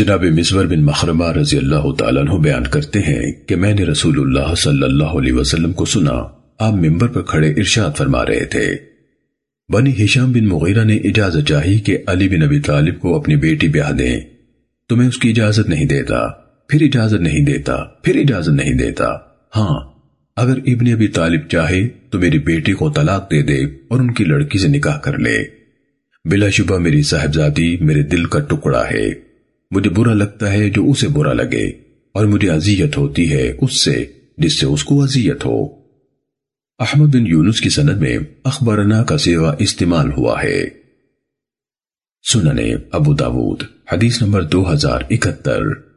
جناب مصور بن مخرمہ رضی اللہ تعالیٰ عنہ بیان کرتے ہیں کہ میں نے رسول اللہ صلی اللہ علیہ وسلم کو سنا، آپ ممبر پر کھڑے ارشاد فرما رہے تھے۔ بنی ہشام بن مغیرہ نے اجازت چاہی کہ علی بن ابی طالب کو اپنی بیٹی بیاہ دیں۔ تو میں اس کی اجازت نہیں دیتا، پھر اجازت نہیں دیتا، پھر اجازت نہیں دیتا۔ ہاں اگر ابن ابی طالب چاہے تو میری بیٹی کو طلاق دے دے اور ان کی لڑکی سے نکاح کر لے۔ بلا شبہ میری صاحبزادی میرے دل کا ٹکڑا ہے۔ مجھے برا لگتا ہے جو اسے برا لگے، اور مجھے اذیت ہوتی ہے اس سے جس سے اس کو اذیت ہو۔ احمد بن یونس کی سند میں اخبرنا کا سیوا استعمال ہوا ہے۔ سننے ابو داود، حدیث نمبر دو ہزار اکہتر۔